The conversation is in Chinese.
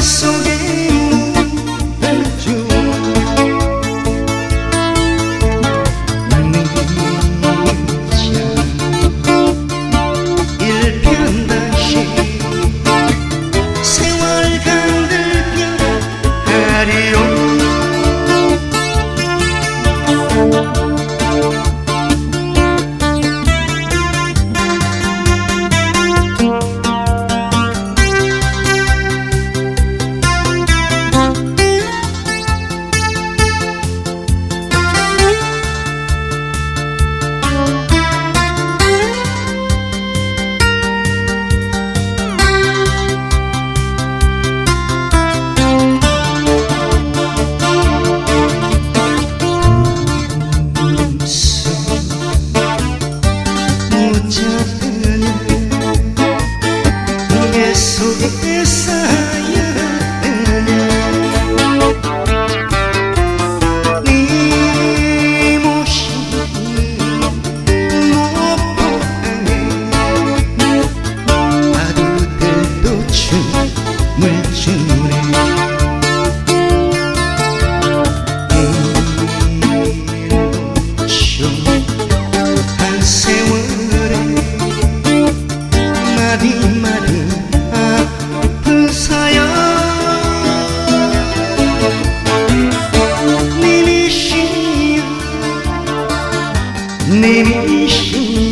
so 你的心。